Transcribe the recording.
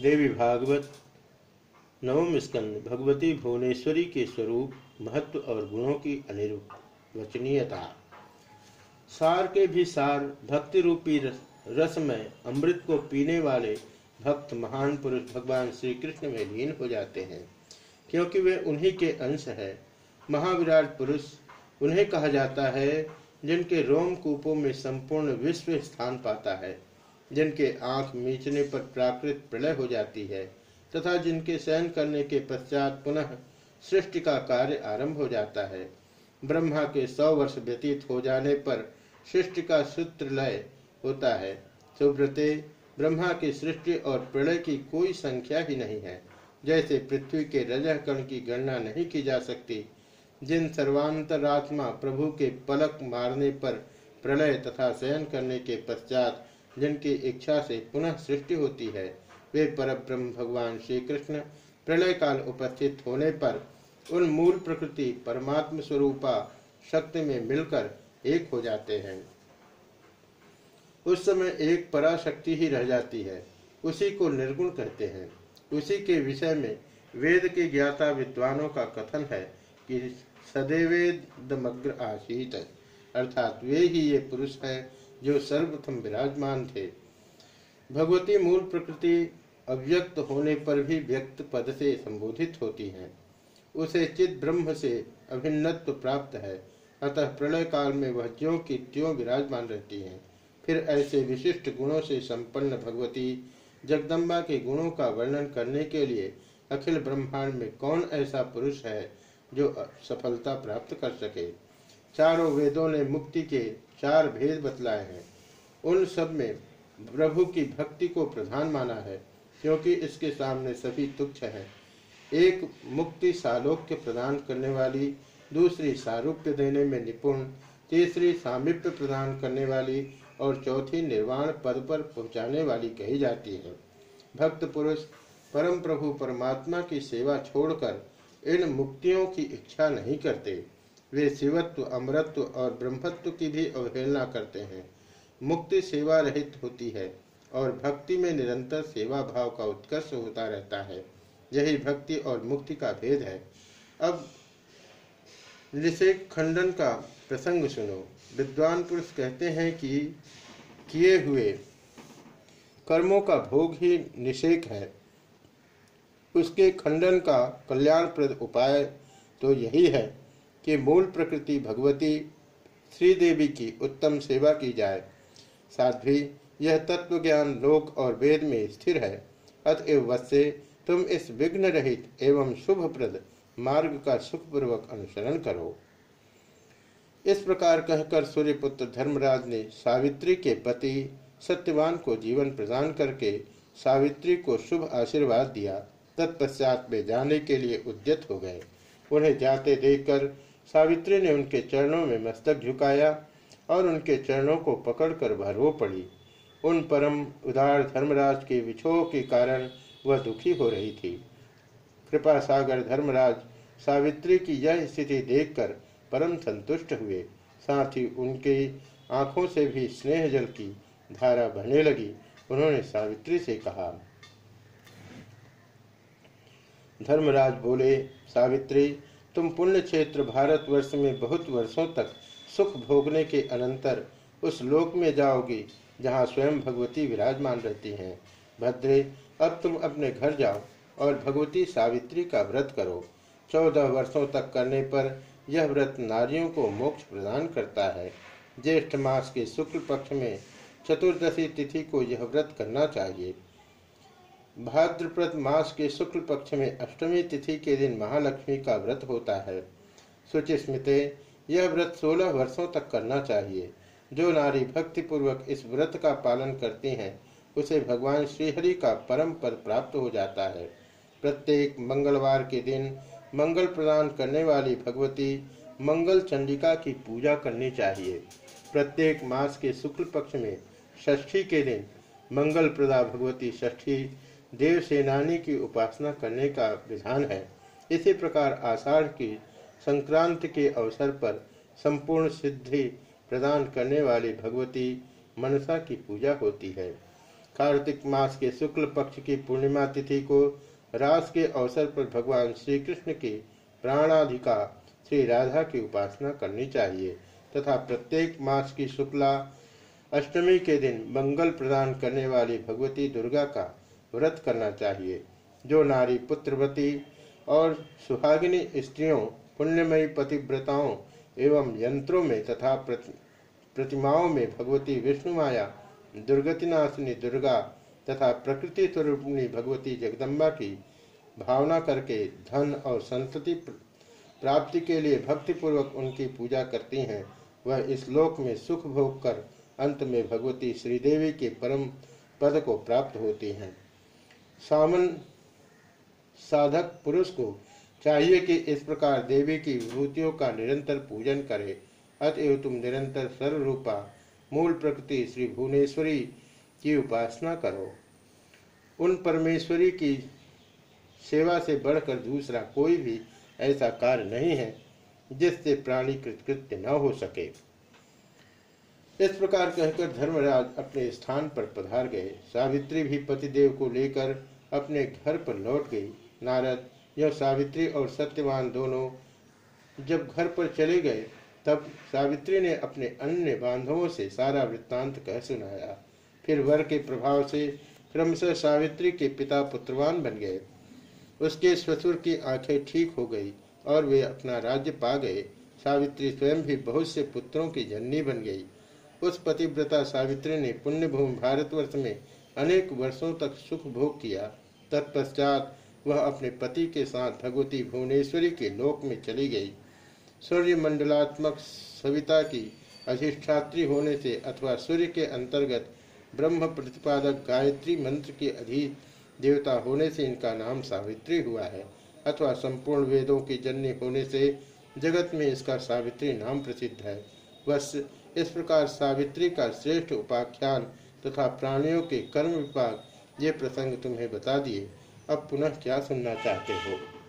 देवी भागवत, नवम स्कंद, भगवती भुवनेश्वरी के स्वरूप, महत्व और गुणों की अनिर्वचनीयता सार के भी सार भक्ति रूपी रस में अमृत को पीने वाले भक्त महान पुरुष भगवान श्री कृष्ण में लीन हो जाते हैं, क्योंकि वे उन्हीं के अंश है। महाविराट पुरुष, उन्हें कहा जाता है, जिनके रोम कूपों में संपूर्ण विश्व स्थान पाता है। जिनके आँख मीचने पर प्राकृत प्रलय हो जाती है, तथा जिनके शयन करने के पश्चात पुनः सृष्टि का कार्य आरंभ हो जाता है। ब्रह्मा के सौ वर्ष व्यतीत हो जाने पर सृष्टि का सूत्र लय होता है। सुब्रते ब्रह्मा की सृष्टि और प्रलय की कोई संख्या ही नहीं है। जैसे पृथ्वी के रजह कण की गणना नहीं की जा सकती, जिन सर्वांतरात्मा प्रभु के पलक मारने पर प्रलय तथा शयन करने के पश्चात जिनकी इच्छा से पुनः सृष्टि होती है। वे पर ब्रह्म भगवान श्री कृष्ण प्रलय काल उपस्थित होने पर उन मूल प्रकृति परमात्म स्वरूपा शक्ति में मिलकर एक हो जाते हैं। उस समय एक पराशक्ति ही रह जाती है। उसी को निर्गुण कहते हैं। उसी के विषय में वेद के ज्ञाता विद्वानों का कथन है कि सदैवेदमग्र आशीत अर्थात वे ही ये पुरुष हैं जो सर्वप्रथम विराजमान थे। भगवती मूल प्रकृति अव्यक्त होने पर भी व्यक्त पद से संबोधित होती है। उसे चित ब्रह्म से अभिन्नत्व प्राप्त है। अतः प्रलय काल में वह ज्यों की त्यों विराजमान रहती हैं। फिर ऐसे विशिष्ट गुणों से संपन्न भगवती जगदम्बा के गुणों का वर्णन करने के लिए अखिल ब्रह्मांड में कौन ऐसा पुरुष है जो सफलता प्राप्त कर सके? चारों वेदों ने मुक्ति के चार भेद बतलाए हैं। उन सब में प्रभु की भक्ति को प्रधान माना है, क्योंकि इसके सामने सभी तुच्छ है। एक मुक्ति सालोक्य प्रदान करने वाली, दूसरी सारूप्य देने में निपुण, तीसरी सामिप्य प्रदान करने वाली और चौथी निर्वाण पद पर पहुँचाने वाली कही जाती है। भक्त पुरुष, परम प्रभु परमात्मा की सेवा छोड़कर इन मुक्तियों की इच्छा नहीं करते। वे शिवत्व अमरत्व और ब्रह्मत्व की भी अवहेलना करते हैं। मुक्ति सेवा रहित होती है और भक्ति में निरंतर सेवा भाव का उत्कर्ष होता रहता है। यही भक्ति और मुक्ति का भेद है। अब निषेक खंडन का प्रसंग सुनो। विद्वान पुरुष कहते हैं कि किए हुए कर्मों का भोग ही निषेक है। उसके खंडन का कल्याणप्रद उपाय तो यही है। कि मूल प्रकृति भगवती श्रीदेवी की उत्तम सेवा की जाए। साध्वी, यह तत्व ज्ञान लोक और वेद में स्थिर है। अतएव वत्से तुम इस विघ्न रहित एवं शुभप्रद मार्ग का सुखपूर्वक अनुसरण करो। इस प्रकार कहकर सूर्यपुत्र धर्मराज ने सावित्री के पति सत्यवान को जीवन प्रदान करके सावित्री को शुभ आशीर्वाद दिया। तत्पश्चात वे जाने के लिए उद्यत हो गए। उन्हें जाते देखकर सावित्री ने उनके चरणों में मस्तक झुकाया और उनके चरणों को पकड़कर रो पड़ी। उन परम उदार धर्मराज के विछोह के कारण वह दुखी हो रही थी। कृपा सागर धर्मराज सावित्री की यह स्थिति देखकर परम संतुष्ट हुए। साथ ही उनके आँखों से भी स्नेह जल की धारा बहने लगी, उन्होंने सावित्री से कहा। धर्मराज बोले, सावित्री तुम पुण्य क्षेत्र भारतवर्ष में बहुत वर्षों तक सुख भोगने के अनंतर उस लोक में जाओगी, जहाँ स्वयं भगवती विराजमान रहती हैं। भद्रे, अब तुम अपने घर जाओ और भगवती सावित्री का व्रत करो। चौदह वर्षों तक करने पर यह व्रत नारियों को मोक्ष प्रदान करता है। ज्येष्ठ मास के शुक्ल पक्ष में चतुर्दशी तिथि को यह व्रत करना चाहिए। भाद्रप्रद मास के शुक्ल पक्ष में अष्टमी तिथि के दिन महालक्ष्मी का व्रत होता है। सुचिस्मिते यह व्रत सोलह वर्षों तक करना चाहिए। जो नारी भक्ति पूर्वक इस व्रत का पालन करती हैं, उसे भगवान श्रीहरि का परम पद प्राप्त हो जाता है। प्रत्येक मंगलवार के दिन मंगल प्रदान करने वाली भगवती मंगल चंडिका की पूजा करनी चाहिए। प्रत्येक मास के शुक्ल पक्ष में षष्ठी के दिन मंगल प्रदा भगवती षष्ठी देव सेनानी की उपासना करने का विधान है। इसी प्रकार आषाढ़ की संक्रांति के अवसर पर संपूर्ण सिद्धि प्रदान करने वाली भगवती मनसा की पूजा होती है। कार्तिक मास के शुक्ल पक्ष की पूर्णिमा तिथि को रास के अवसर पर भगवान श्री कृष्ण के प्राणाधिका श्री राधा की उपासना करनी चाहिए तथा प्रत्येक मास की शुक्ला अष्टमी के दिन मंगल प्रदान करने वाली भगवती दुर्गा का व्रत करना चाहिए। जो नारी पुत्रवती और सुहागिनी स्त्रियों, पुण्यमयी पतिव्रताओं एवं यंत्रों में तथा प्रतिमाओं में भगवती विष्णु माया, दुर्गतिनाशिनी दुर्गा तथा प्रकृति स्वरूपणी भगवती जगदम्बा की भावना करके धन और संतति प्राप्ति के लिए भक्तिपूर्वक उनकी पूजा करती हैं, वह इस लोक में सुख भोग कर अंत में भगवती श्रीदेवी के परम पद को प्राप्त होती हैं। सामन साधक पुरुष को चाहिए कि इस प्रकार देवी की विभूतियों का निरंतर पूजन करे। अतएव तुम निरंतर सर्वरूपा मूल प्रकृति श्री भुवनेश्वरी की उपासना करो। उन परमेश्वरी की सेवा से बढ़कर दूसरा कोई भी ऐसा कार्य नहीं है जिससे प्राणी कृतकृत्य न हो सके। इस प्रकार कहकर धर्मराज अपने स्थान पर पधार गए। सावित्री भी पतिदेव को लेकर अपने घर पर लौट गई। नारद, यह सावित्री और सत्यवान दोनों जब घर पर चले गए, तब सावित्री ने अपने अन्य बांधवों से सारा वृत्तांत कह सुनाया। फिर वर के प्रभाव से क्रमशः सावित्री के पिता पुत्रवान बन गए। उसके ससुर की आँखें ठीक हो गई और वे अपना राज्य पा गए। सावित्री स्वयं भी बहुत से पुत्रों की जननी बन गई। उस पतिव्रता सावित्री ने पुण्यभूमि भारतवर्ष में अनेक वर्षों तक सुख भोग किया। तत्पश्चात वह अपने पति के साथ भगवती भुवनेश्वरी के लोक में चली गई। सूर्य मंडलात्मक सविता की अधिष्ठात्री होने से अथवा सूर्य के अंतर्गत ब्रह्म प्रतिपादक गायत्री मंत्र के अधि देवता होने से इनका नाम सावित्री हुआ है अथवा संपूर्ण वेदों की जननी होने से जगत में इसका सावित्री नाम प्रसिद्ध है। बस इस प्रकार सावित्री का श्रेष्ठ उपाख्यान तथा प्राणियों के कर्म विपाक ये प्रसंग तुम्हें बता दिए। अब पुनः क्या सुनना चाहते हो?